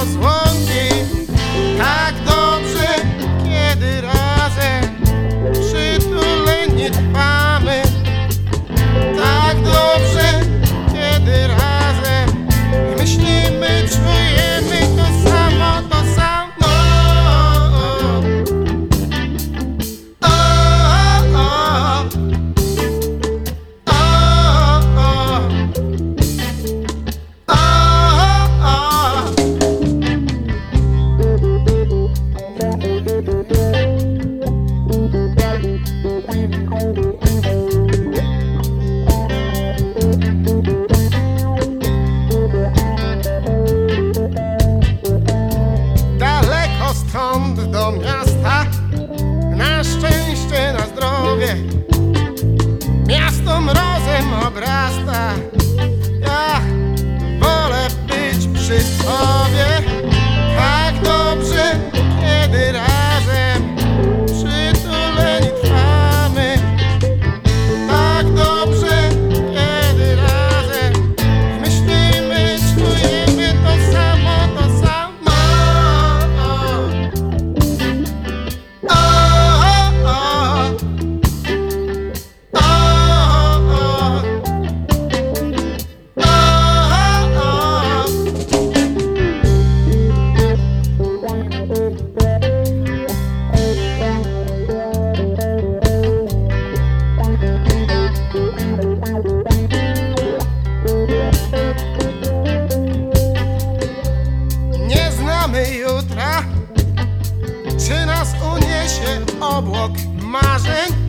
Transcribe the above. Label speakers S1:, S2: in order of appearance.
S1: One day, I obrasta. Ja wolę być przy tobie Mas miles and